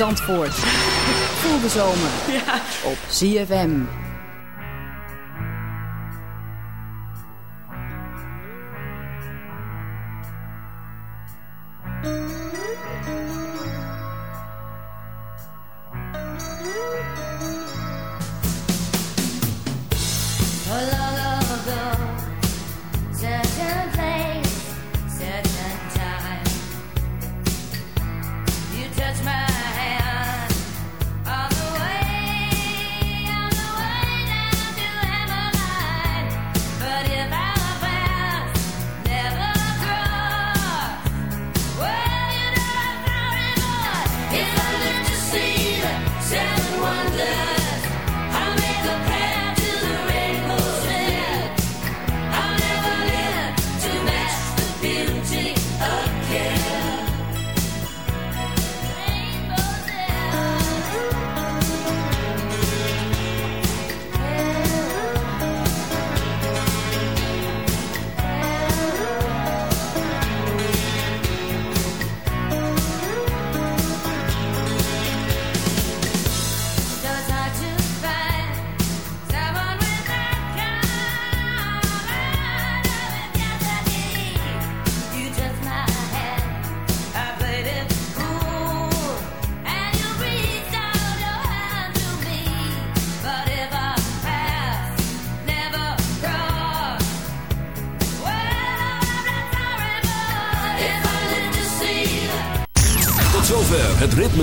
Zandvoort. Voel de zomer op ZFM.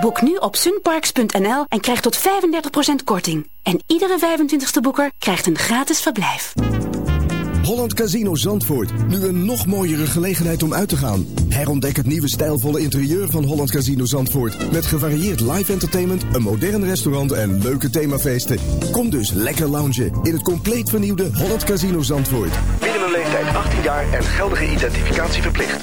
Boek nu op sunparks.nl en krijg tot 35% korting. En iedere 25ste boeker krijgt een gratis verblijf. Holland Casino Zandvoort. Nu een nog mooiere gelegenheid om uit te gaan. Herontdek het nieuwe stijlvolle interieur van Holland Casino Zandvoort. Met gevarieerd live entertainment, een modern restaurant en leuke themafeesten. Kom dus lekker loungen in het compleet vernieuwde Holland Casino Zandvoort. Minimumleeftijd 18 jaar en geldige identificatie verplicht.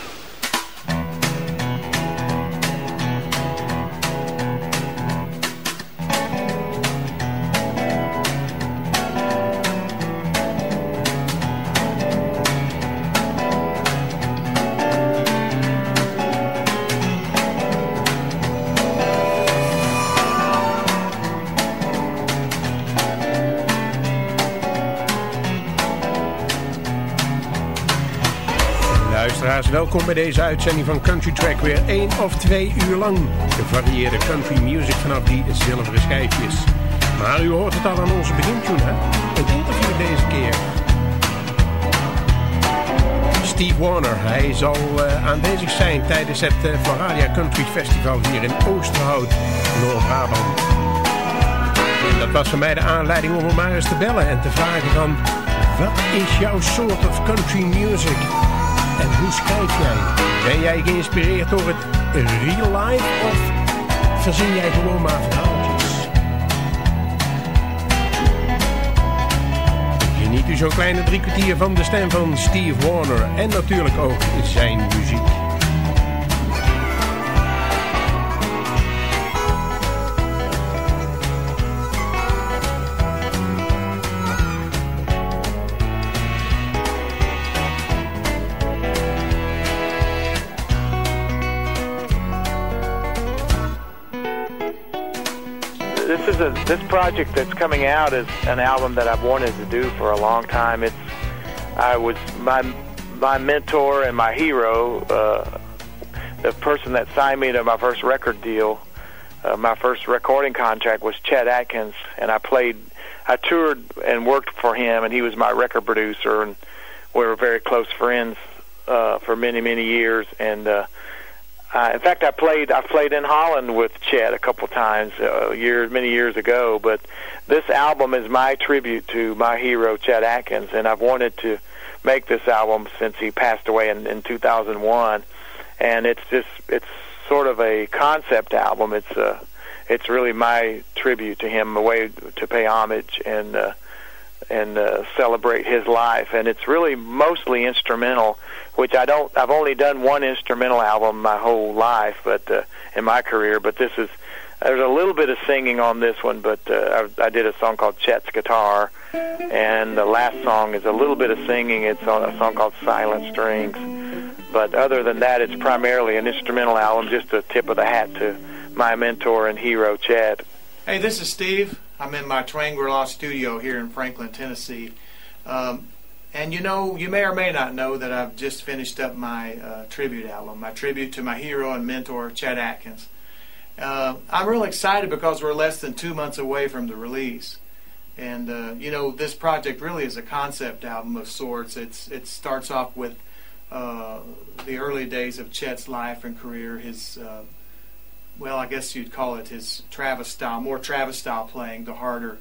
Welkom bij deze uitzending van Country Track. Weer één of twee uur lang gevarieerde country music vanaf die zilveren schijfjes. Maar u hoort het al aan onze begintune, hè? Een interview deze keer. Steve Warner, hij zal eh, aanwezig zijn tijdens het uh, Country Festival hier in Oosterhout, Noord-Brabant. Dat was voor mij de aanleiding om hem maar eens te bellen en te vragen van... Wat is jouw soort of country music? En hoe schrijf jij? Ben jij geïnspireerd door het real life of verzin jij gewoon maar verhaaltjes? Geniet u zo'n kleine drie kwartier van de stem van Steve Warner en natuurlijk ook zijn muziek. This project that's coming out is an album that I've wanted to do for a long time. It's I was my my mentor and my hero, uh, the person that signed me to my first record deal. Uh, my first recording contract was Chet Atkins, and I played, I toured and worked for him, and he was my record producer, and we were very close friends uh, for many many years. And uh, uh, in fact, I played I played in Holland with Chet a couple times uh, years many years ago. But this album is my tribute to my hero Chet Atkins, and I've wanted to make this album since he passed away in, in 2001. And it's just it's sort of a concept album. It's uh, it's really my tribute to him, a way to pay homage and. Uh, and uh, celebrate his life. And it's really mostly instrumental, which I don't. I've only done one instrumental album my whole life, but uh, in my career. But this is there's a little bit of singing on this one, but uh, I, I did a song called Chet's Guitar, and the last song is a little bit of singing. It's on a song called Silent Strings. But other than that, it's primarily an instrumental album. Just a tip of the hat to my mentor and hero, Chet. Hey, this is Steve. I'm in my Triangular studio here in Franklin, Tennessee. Um, and you know, you may or may not know that I've just finished up my uh, tribute album, my tribute to my hero and mentor, Chet Atkins. Uh, I'm real excited because we're less than two months away from the release. And uh, you know, this project really is a concept album of sorts. It's it starts off with uh, the early days of Chet's life and career, his uh, well, I guess you'd call it his Travis style, more Travis style playing, the harder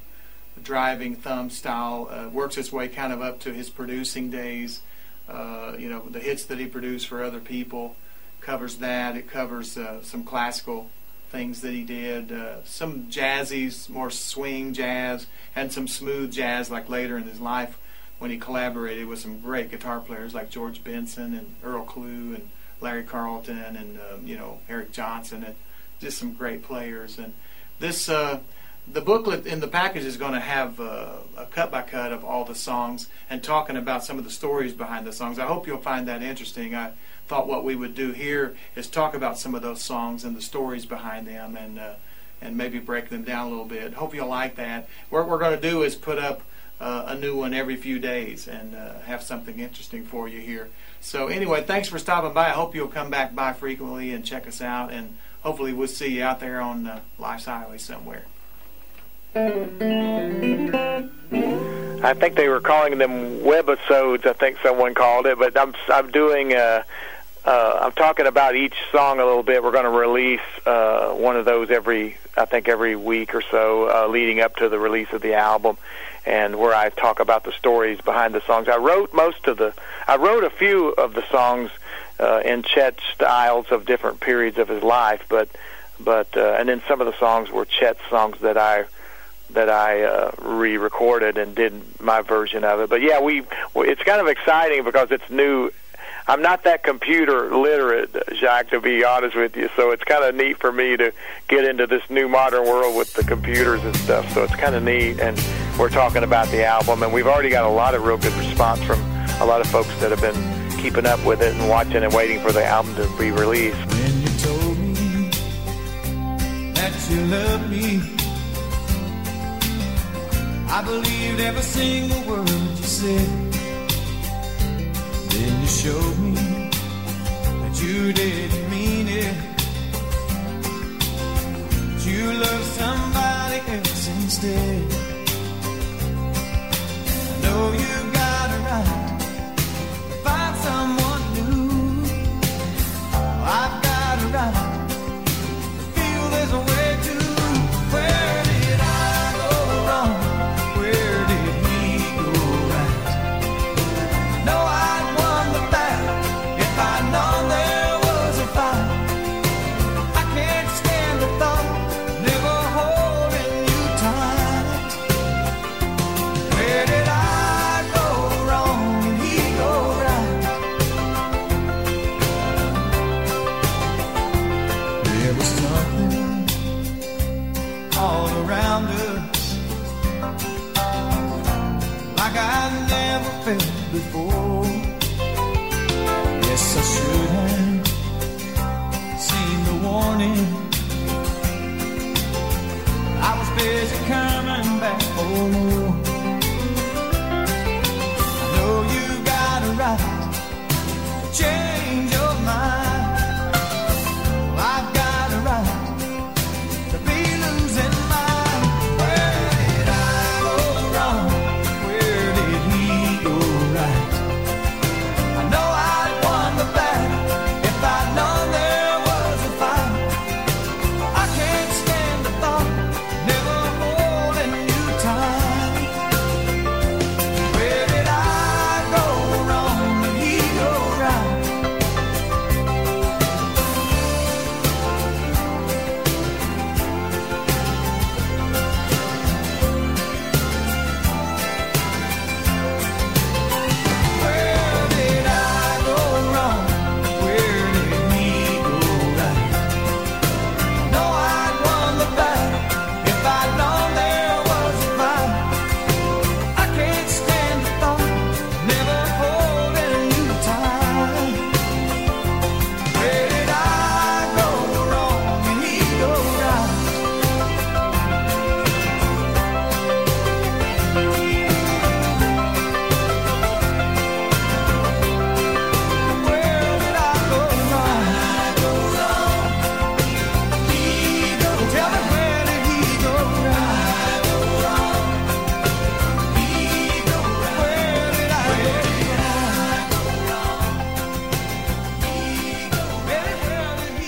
driving thumb style. Uh, works its way kind of up to his producing days. Uh, you know, the hits that he produced for other people covers that. It covers uh, some classical things that he did, uh, some jazzy, more swing jazz, and some smooth jazz like later in his life when he collaborated with some great guitar players like George Benson and Earl Klugh and Larry Carlton and um, you know Eric Johnson and just some great players. And this uh, the booklet in the package is going to have uh, a cut by cut of all the songs and talking about some of the stories behind the songs. I hope you'll find that interesting. I thought what we would do here is talk about some of those songs and the stories behind them and uh, and maybe break them down a little bit. Hope you'll like that. What we're going to do is put up uh, a new one every few days and uh, have something interesting for you here. So anyway, thanks for stopping by. I hope you'll come back by frequently and check us out, and hopefully we'll see you out there on uh, Life's Highway somewhere. I think they were calling them webisodes. I think someone called it, but I'm I'm doing. Uh, uh, I'm talking about each song a little bit. We're going to release uh, one of those every, I think, every week or so, uh, leading up to the release of the album, and where I talk about the stories behind the songs. I wrote most of the, I wrote a few of the songs uh, in Chet styles of different periods of his life, but, but, uh, and then some of the songs were Chet songs that I that I uh, re-recorded and did my version of it. But yeah, we it's kind of exciting because it's new. I'm not that computer literate, Jacques, to be honest with you. So it's kind of neat for me to get into this new modern world with the computers and stuff. So it's kind of neat. And we're talking about the album, and we've already got a lot of real good response from a lot of folks that have been keeping up with it and watching and waiting for the album to be released. When you told me that you loved me, I believed every single word you said. Then you showed me that you didn't mean it. That you loved somebody else instead. I know you got a right to find someone new. Oh, I've got a right all around us like I never felt before. Yes, I should have seen the warning. I was busy coming back for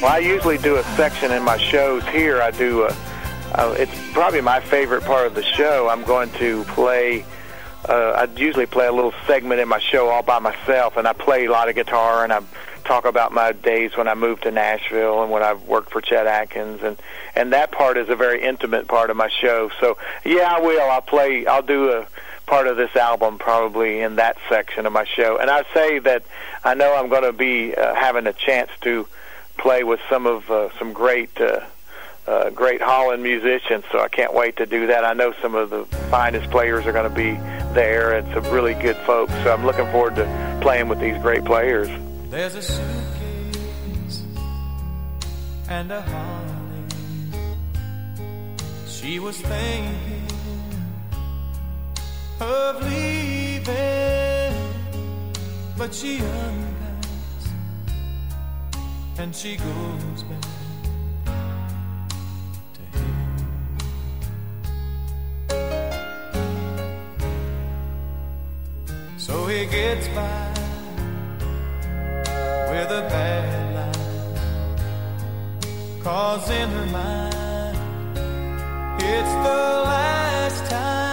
Well, I usually do a section in my shows here. I do a, uh, it's probably my favorite part of the show. I'm going to play, uh, I usually play a little segment in my show all by myself, and I play a lot of guitar, and I talk about my days when I moved to Nashville and when I worked for Chet Atkins, and and that part is a very intimate part of my show. So yeah, I will. I'll play. I'll do a part of this album probably in that section of my show, and I say that I know I'm going to be uh, having a chance to play with some of uh, some great uh, uh, great Holland musicians. So I can't wait to do that. I know some of the finest players are going to be there, and some really good folks. So I'm looking forward to playing with these great players. There's a suitcase and a holiday. She was thinking of leaving, but she unpacks and she goes back to him. So he gets by with a bad life. Cause in her mind, it's the last time,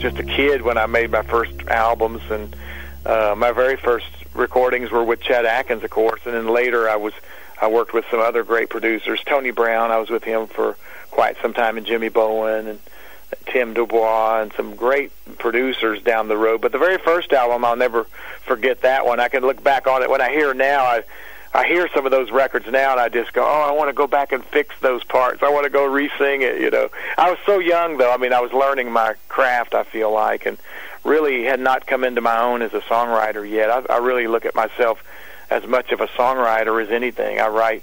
just a kid when I made my first albums, and uh, my very first recordings were with Chet Atkins, of course, and then later I was I worked with some other great producers. Tony Brown, I was with him for quite some time, and Jimmy Bowen and Tim Dubois, and some great producers down the road. But the very first album, I'll never forget that one. I can look back on it when I hear now. I I hear some of those records now, and I just go, "Oh, I want to go back and fix those parts. I want to go re-sing it." You know, I was so young though. I mean, I was learning my craft. I feel like, and really had not come into my own as a songwriter yet. I, I really look at myself as much of a songwriter as anything. I write,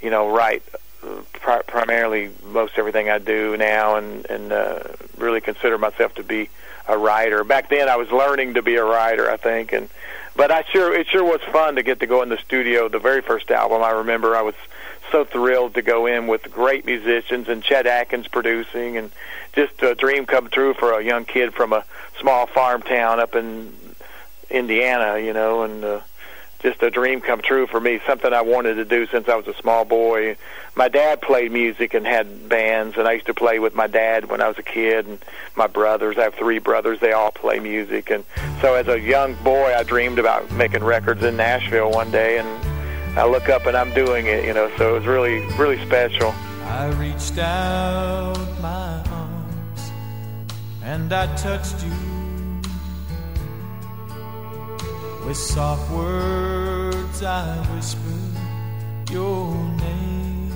you know, write uh, pri- primarily most everything I do now, and and uh, really consider myself to be a writer. Back then, I was learning to be a writer, I think, and but I sure it sure was fun to get to go in the studio. The very first album, I remember, I was so thrilled to go in with great musicians and Chet Atkins producing, and just a dream come true for a young kid from a small farm town up in Indiana, you know, and uh, just a dream come true for me. Something I wanted to do since I was a small boy. My dad played music and had bands, and I used to play with my dad when I was a kid, and my brothers. I have three brothers; they all play music, and so as a young boy, I dreamed about making records in Nashville one day, and I look up and I'm doing it. You know, so it was really, really special. I reached out my arms and I touched you with soft words. I whispered your name.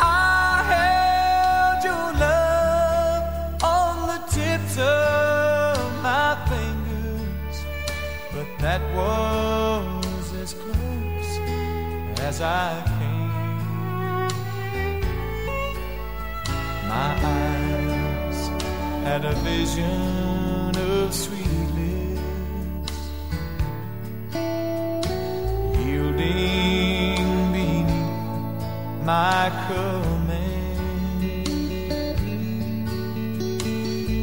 I held your love on the tips of my fingers, but that was as close as I came. My eyes had a vision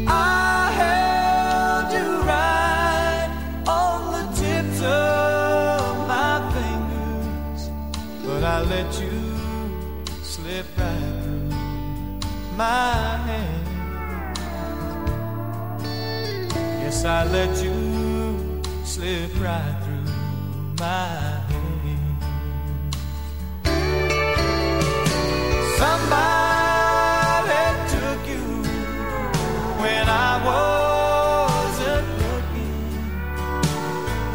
I held you right on the tips of my fingers, but I let you slip right through my hands. Yes, I let you slip right through my hands. Somebody took you when I wasn't looking.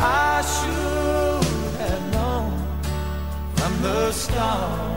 I should have known from the start.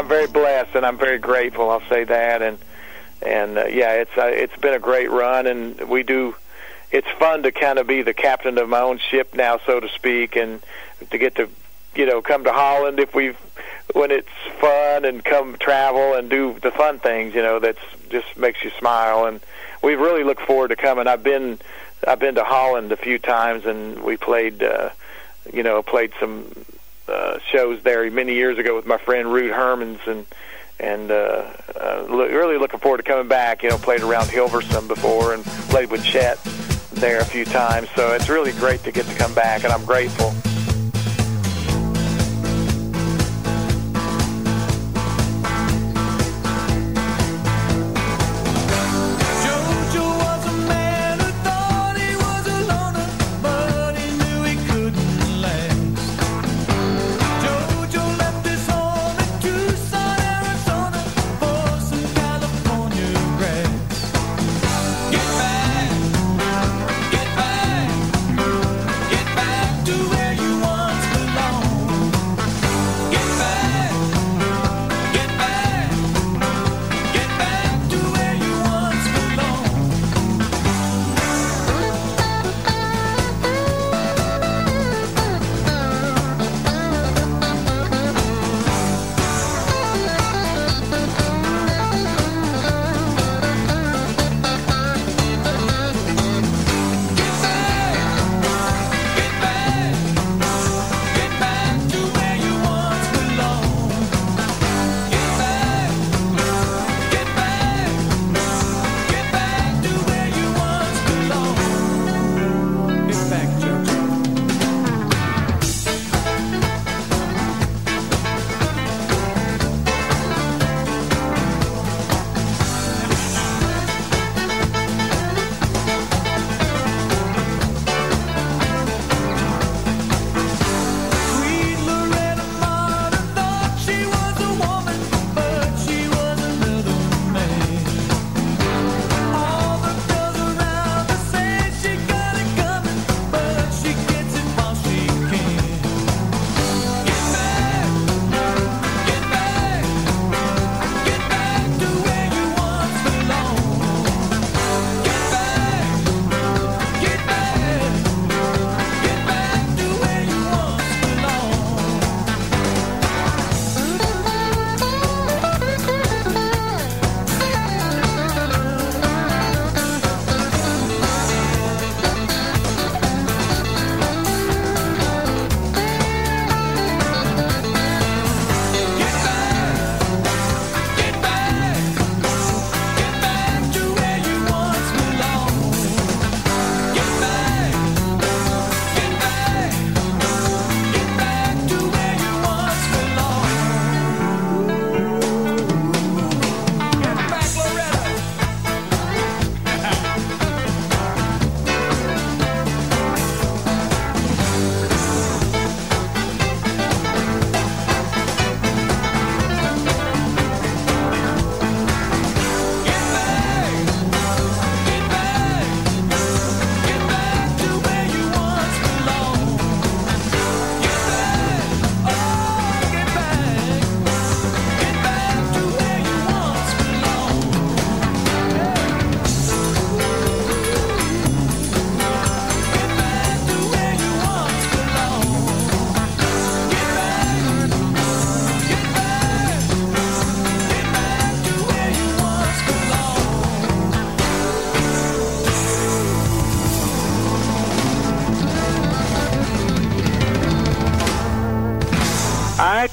I'm very blessed and I'm very grateful. I'll say that, and and uh, yeah, it's uh, it's been a great run, and we do. It's fun to kind of be the captain of my own ship now, so to speak, and to get to you know come to Holland if we've when it's fun and come travel and do the fun things. You know, that's just makes you smile, and we really look forward to coming. I've been I've been to Holland a few times, and we played. Uh, you know, played some uh, shows there many years ago with my friend Ruud Hermans, and and uh, uh, really looking forward to coming back. You know, played around Hilversum before and played with Chet there a few times, so it's really great to get to come back, and I'm grateful.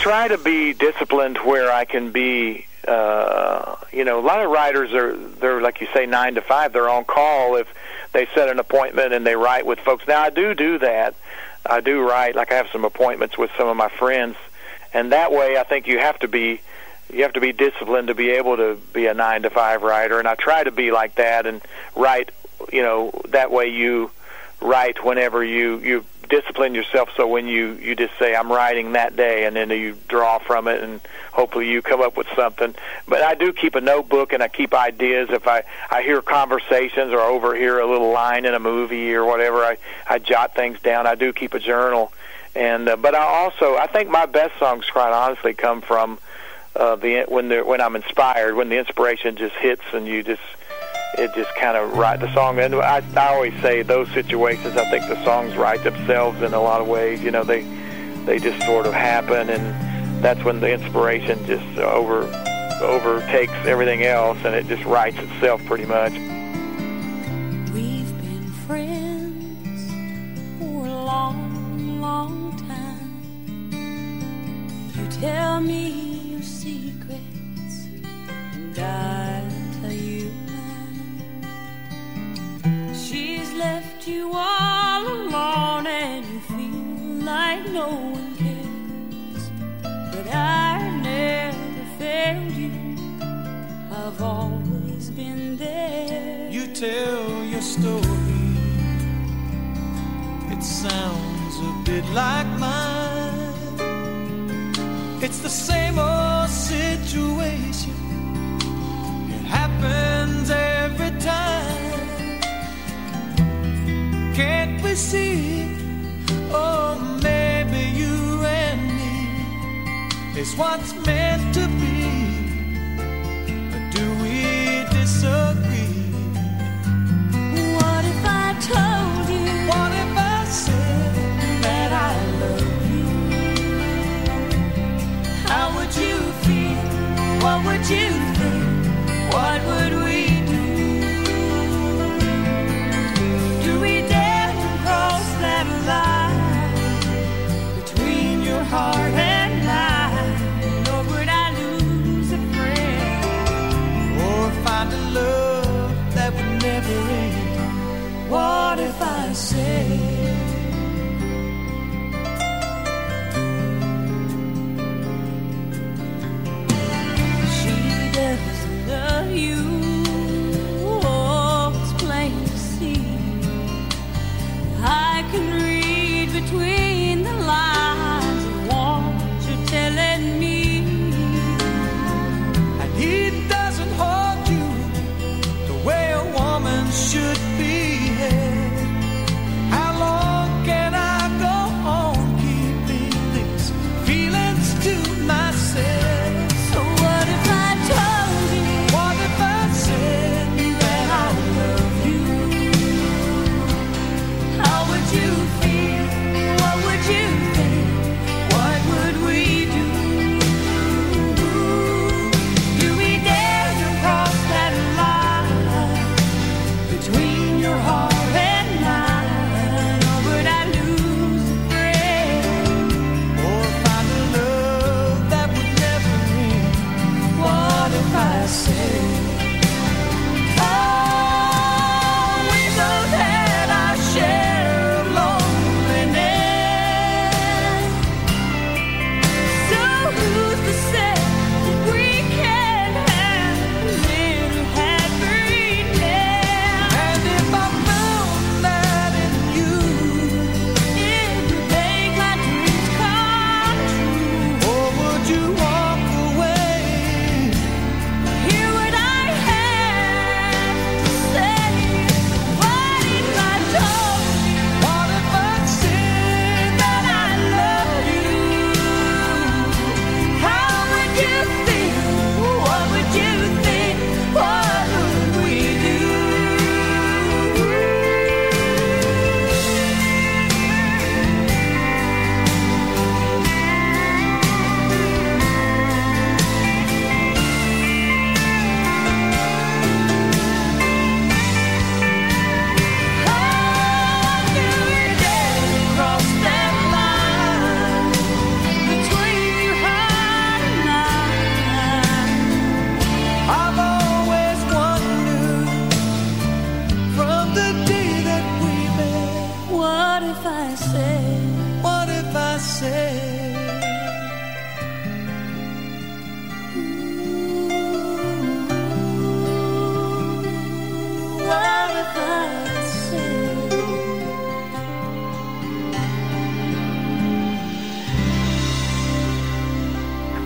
Try to be disciplined where I can be. Uh, you know, a lot of writers are they're like you say nine to five. They're on call if they set an appointment and they write with folks. Now I do do that. I do write. Like I have some appointments with some of my friends, and that way I think you have to be you have to be disciplined to be able to be a nine to five writer. And I try to be like that and write. You know, that way you write whenever you you discipline yourself so when you you just say I'm writing that day and then you draw from it and hopefully you come up with something. But I do keep a notebook and I keep ideas. If I I hear conversations or overhear a little line in a movie or whatever I I jot things down. I do keep a journal. And uh, but I also I think my best songs quite honestly come from uh the when they when I'm inspired when the inspiration just hits and you just it just kind of write the song. And I, I always say those situations, I think the songs write themselves in a lot of ways. You know, they they just sort of happen, and that's when the inspiration just over overtakes everything else, and it just writes itself pretty much. We've been friends for a long, long time. You tell me your secrets, and I left you all alone, and you feel like no one cares. But I've never failed you. I've always been there. You tell your story. It sounds a bit like mine. It's the same old see? Oh, maybe you and me is what's meant to be. Or do we disagree? What if I told you? What if I said that I love you? How would you feel? What would you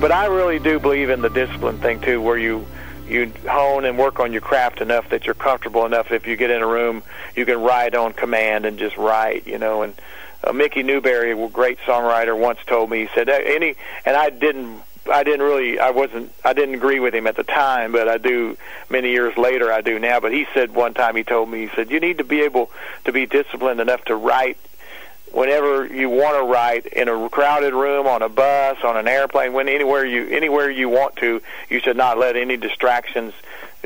But I really do believe in the discipline thing too, where you you hone and work on your craft enough that you're comfortable enough. If you get in a room, you can write on command and just write, you know. And uh, Mickey Newbury, a great songwriter, once told me he said "Uh, any, and I didn't. I didn't really, I wasn't, I didn't agree with him at the time, but I do many years later, I do now. But he said one time, he told me, he said, you need to be able to be disciplined enough to write whenever you want to write in a crowded room, on a bus, on an airplane, when anywhere you anywhere you want to, you should not let any distractions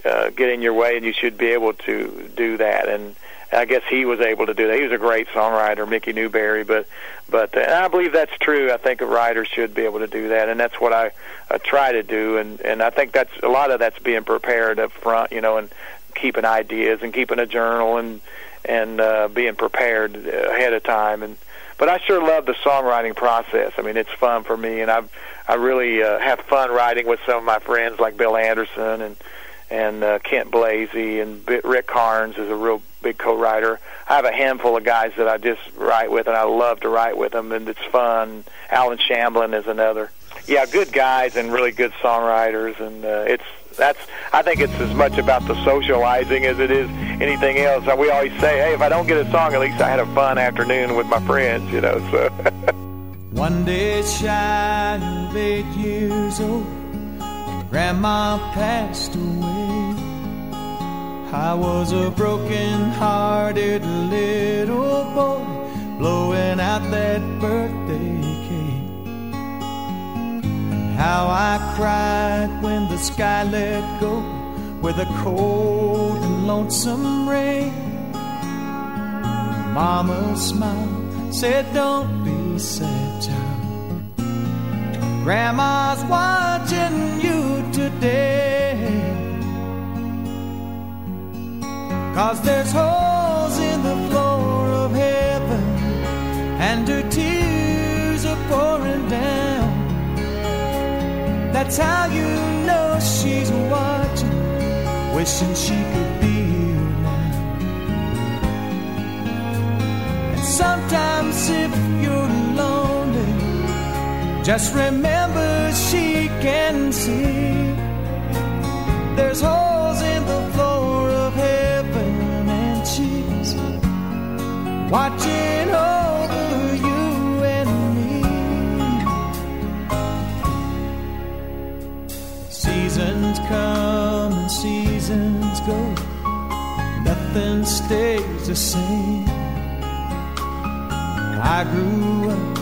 uh, get in your way, and you should be able to do that. And I guess he was able to do that. He was a great songwriter, Mickey Newbury, but but uh, and I believe that's true. I think a writer should be able to do that, and that's what I uh, try to do. And and I think that's a lot of that's being prepared up front, you know, and keeping ideas and keeping a journal and and uh, being prepared ahead of time. And but I sure love the songwriting process. I mean, it's fun for me, and I've I really uh, have fun writing with some of my friends like Bill Anderson and and uh, Kent Blazy and B- Rick Carnes is a real big co-writer. I have a handful of guys that I just write with, and I love to write with them, and it's fun. Allen Shamblin is another. Yeah, good guys and really good songwriters, and uh, it's that's I think it's as much about the socializing as it is anything else. We always say, hey, if I don't get a song, at least I had a fun afternoon with my friends, you know. So. One day shy of eight years old, Grandma passed away. I was a broken-hearted little boy, blowing out that birthday. How I cried when the sky let go with a cold and lonesome rain. Mama smiled, said, Don't be sad, child. Grandma's watching you today. Cause there's holes in the floor of heaven, and her tears are pouring down. That's how you know she's watching, wishing she could be here now. And sometimes if you're lonely, just remember she can see. There's holes in the floor of heaven, and she's watching I grew up,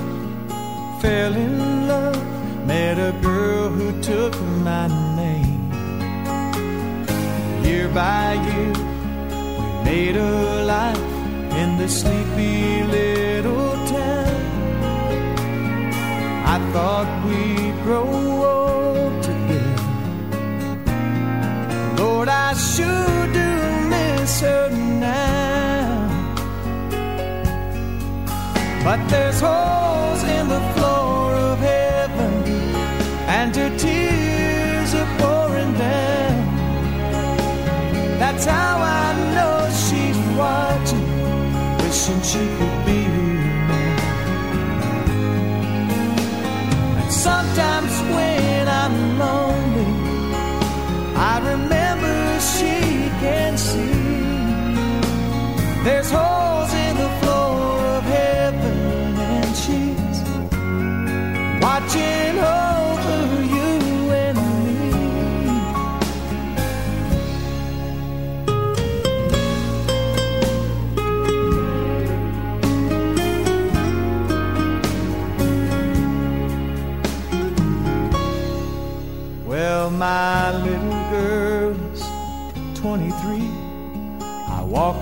fell in love, met a girl who took my name. Year by year, we made a life in this sleepy little town. I thought we'd grow old together. Lord, I sure do miss her now. But there's holes in the floor of heaven, and her tears are pouring down. That's how I know she's watching, wishing she could be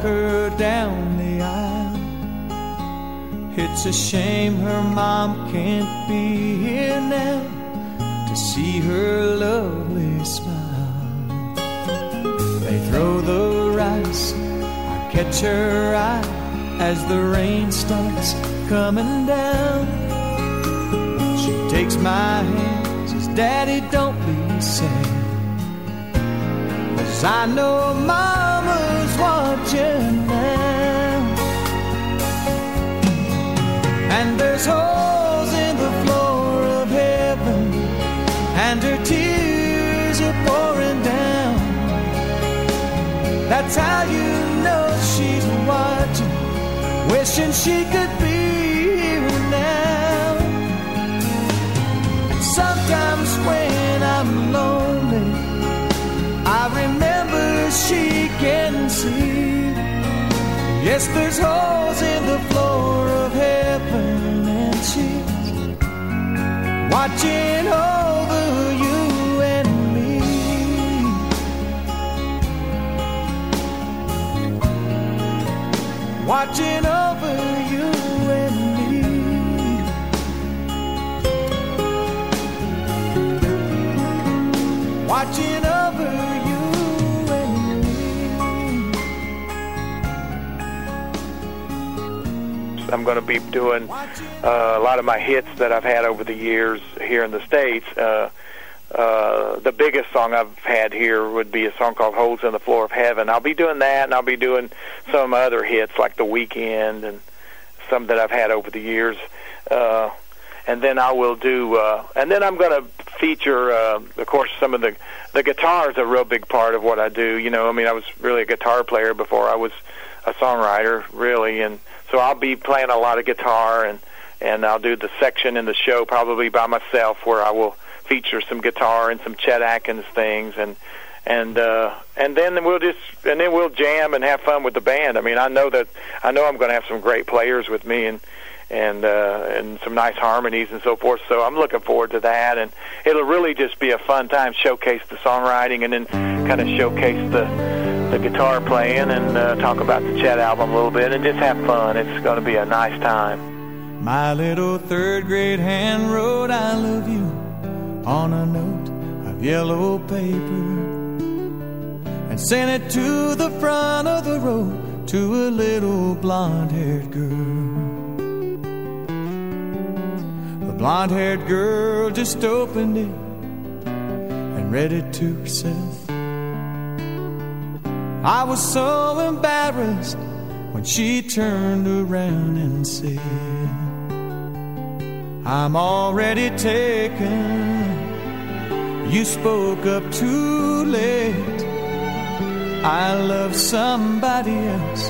her down the aisle. It's a shame her mom can't be here now to see her lovely smile. They throw the rice, I catch her eye as the rain starts coming down. She takes my hand, says, Daddy, don't be sad. Cause I know Mama's And there's holes in the floor of heaven, and her tears are pouring down. That's how you know she's watching, wishing she could There's holes in the I'm going to be doing uh, a lot of my hits that I've had over the years here in the States. Uh, uh, the biggest song I've had here would be a song called Holes in the Floor of Heaven. I'll be doing that, and I'll be doing some other hits like The Weekend and some that I've had over the years. Uh, and then I will do, uh, and then I'm going to feature, uh, of course, some of the the guitar is a real big part of what I do. You know, I mean, I was really a guitar player before I was a songwriter, really, and so I'll be playing a lot of guitar, and and I'll do the section in the show probably by myself where I will feature some guitar and some Chet Atkins things, and and uh, and then we'll just and then we'll jam and have fun with the band. I mean, I know that I know I'm going to have some great players with me, and and uh, and some nice harmonies and so forth. So I'm looking forward to that, and it'll really just be a fun time. Showcase the songwriting, and then kind of showcase the the guitar playing, and uh, talk about the Chet album a little bit, and just have fun. It's going to be a nice time. My little third grade hand wrote I love you on a note of yellow paper and sent it to the front of the road to a little blonde haired girl. The blonde haired girl just opened it and read it to herself. I was so embarrassed when she turned around and said, I'm already taken. You spoke up too late. I love somebody else,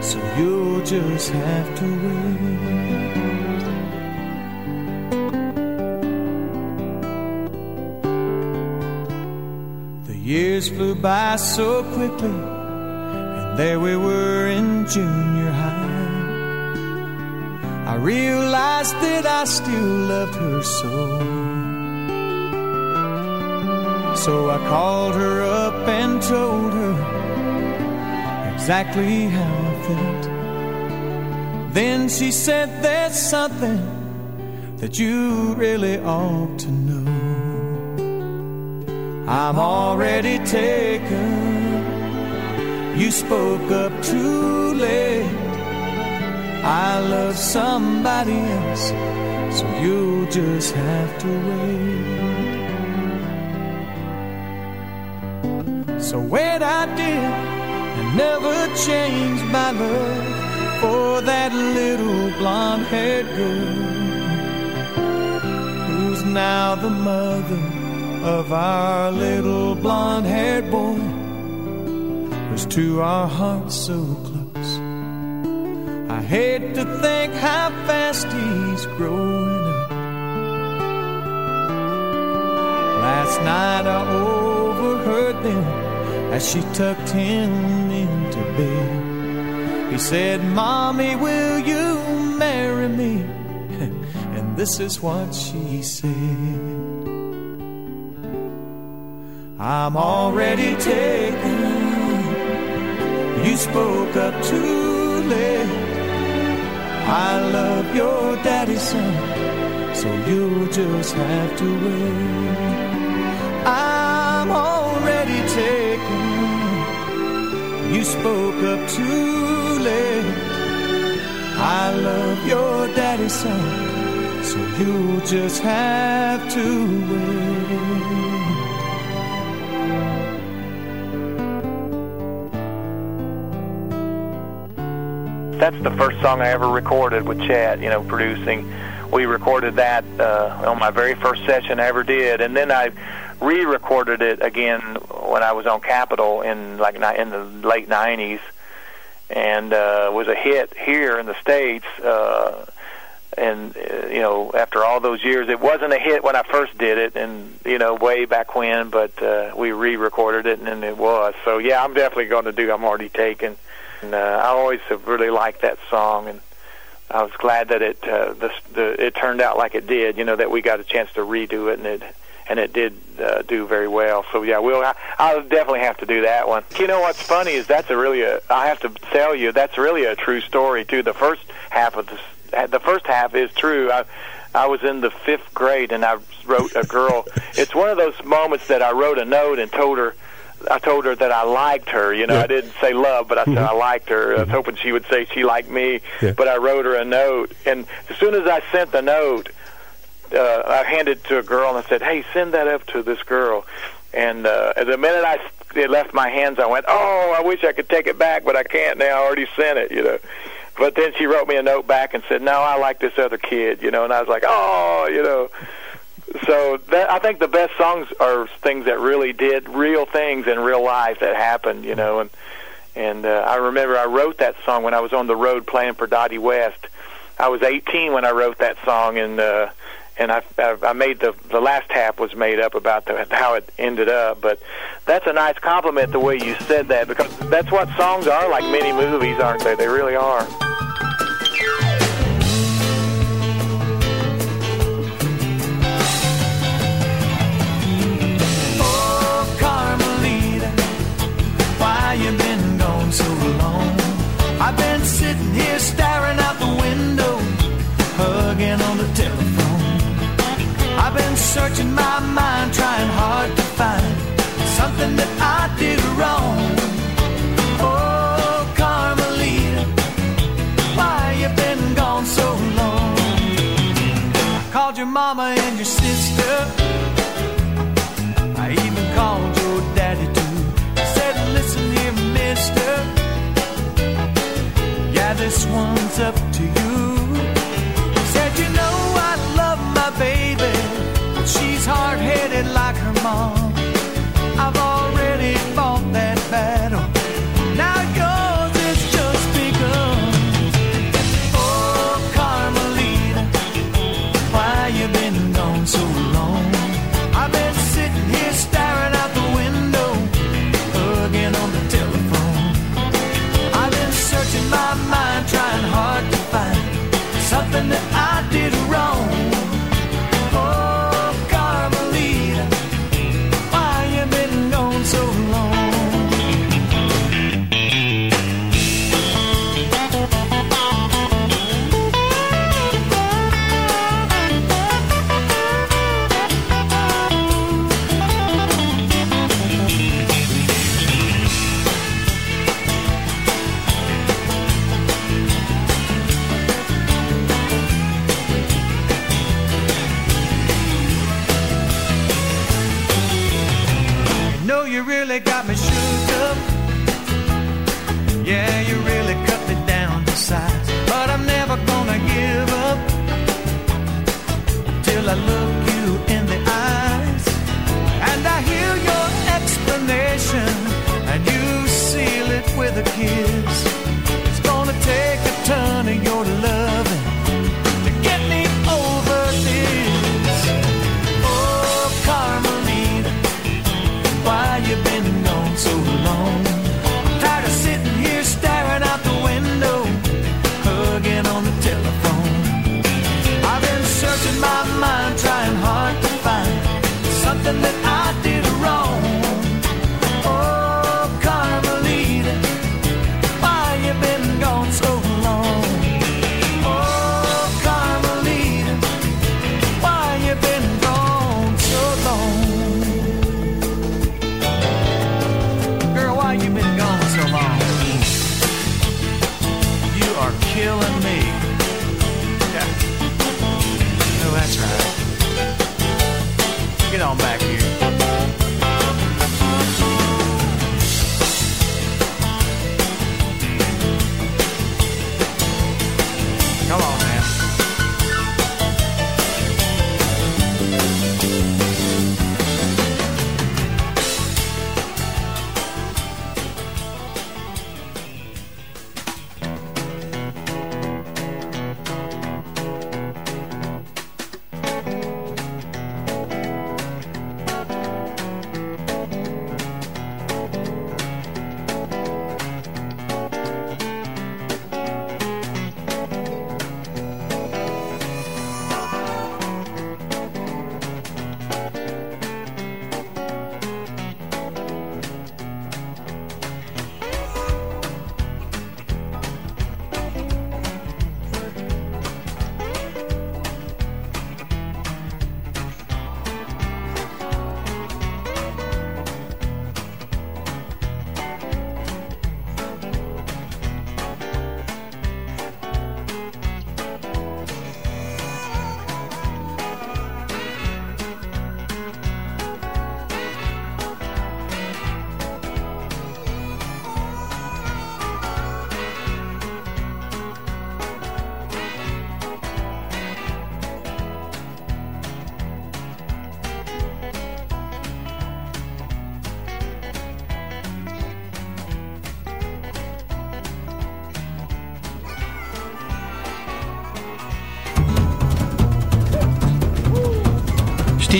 so you'll just have to wait. Years flew by so quickly, and there we were in junior high. I realized that I still loved her so. So I called her up and told her exactly how I felt. Then she said, There's something that you really ought to know. I'm already taken. You spoke up too late. I love somebody else, so you'll just have to wait. So wait, I did, and never changed my love for that little blonde haired girl who's now the mother of our little blonde haired boy who's to our hearts so close. I hate to think how fast he's growing up. Last night I overheard them as she tucked him into bed. He said, Mommy, will you marry me? and this is what she said. I'm already taken. You spoke up too late. I love your daddy's son, so you'll just have to wait. I'm already taken. You spoke up too late. I love your daddy, son. So you just have to wait. That's the first song I ever recorded with Chet, you know, producing. We recorded that uh, on my very first session I ever did, and then I re-recorded it again when I was on Capitol in like in the late '90s, and uh, was a hit here in the states. Uh, and uh, you know, after all those years, it wasn't a hit when I first did it, and you know, way back when. But uh, we re-recorded it, and, and it was. So yeah, I'm definitely going to do. I'm already taken. And uh, I always have really liked that song, and I was glad that it uh, the, the it turned out like it did. You know that we got a chance to redo it, and it and it did uh, do very well. So yeah, we'll I, I'll definitely have to do that one. You know what's funny is that's a really a I have to tell you that's really a true story too. The first half of the the first half is true. I I was in the fifth grade and I wrote a girl. it's one of those moments that I wrote a note and told her I told her that I liked her. You know, Yeah. I didn't say love, but I said Mhm. I liked her. I was hoping she would say she liked me. Yeah. But I wrote her a note, and as soon as I sent the note, uh, I handed it to a girl and I said, "Hey, send that up to this girl." And uh, the minute I it left my hands, I went, "Oh, I wish I could take it back, but I can't now. I already sent it." You know. But then she wrote me a note back and said, "No, I like this other kid." You know, and I was like, "Oh, you know." So that, I think the best songs are things that really did real things in real life that happened, you know. And and uh, I remember I wrote that song when I was on the road playing for Dottie West. I was 18 when I wrote that song, and uh, and I, I I made the the last half was made up about the, how it ended up. But that's a nice compliment the way you said that because that's what songs are like mini movies, aren't they? They really are. Searching my mind, trying hard to find something that I did wrong. Oh, Carmelita, why you been gone so long? I called your mama and your sister. I even called your daddy too. Said, listen here, mister. Yeah, this one's up to you.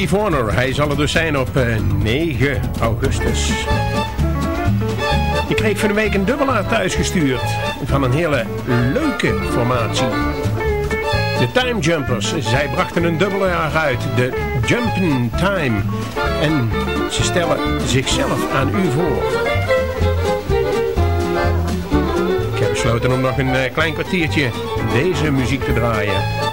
Steve hij zal er dus zijn op eh, 9 augustus. Ik kreeg van de week een dubbelaar thuisgestuurd van een hele leuke formatie. De Time Jumpers, zij brachten een dubbelaar uit, de Jumpin' Time. En ze stellen zichzelf aan u voor. Ik heb besloten om nog een eh, klein kwartiertje deze muziek te draaien.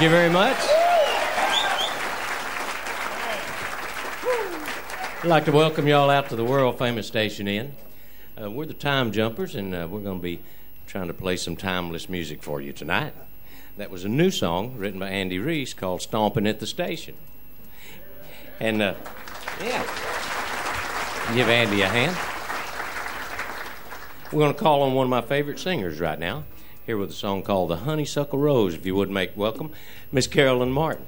Thank you very much. I'd like to welcome y'all out to the world famous Station Inn. Uh, we're the Time Jumpers, and uh, we're going to be trying to play some timeless music for you tonight. That was a new song written by Andy Reiss called Stomping at the Station. And, uh, yeah, give Andy a hand. We're going to call on one of my favorite singers right now, here with a song called The Honeysuckle Rose, if you would make welcome, Miss Carolyn Martin.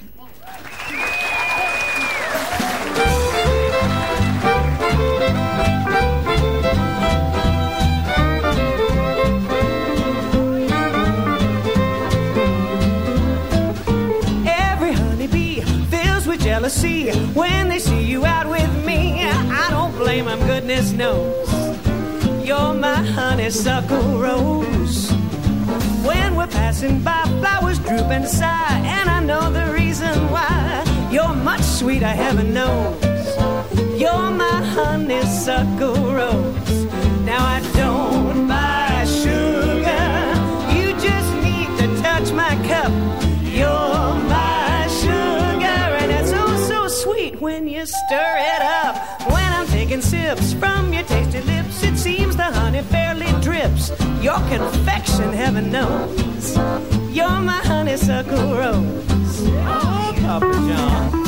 Every honeybee fills with jealousy when they see you out with me. I don't blame them, goodness knows. You're my honeysuckle rose. When we're passing by, flowers droop and sigh, and I know the reason why. You're much sweeter, heaven knows. You're my honeysuckle rose. Now I don't buy sugar. You just need to touch my cup. You're my sugar, and it's oh so sweet when you stir it up. When I'm taking sips from your tasty lips, it seems the honey fairly drips. Your confection, heaven knows. You're my honeysuckle rose. Oh, Papa John.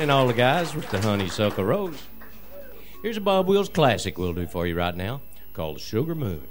And all the guys with the Honeysuckle Rose. Here's a Bob Wills classic we'll do for you right now called Sugar Moon.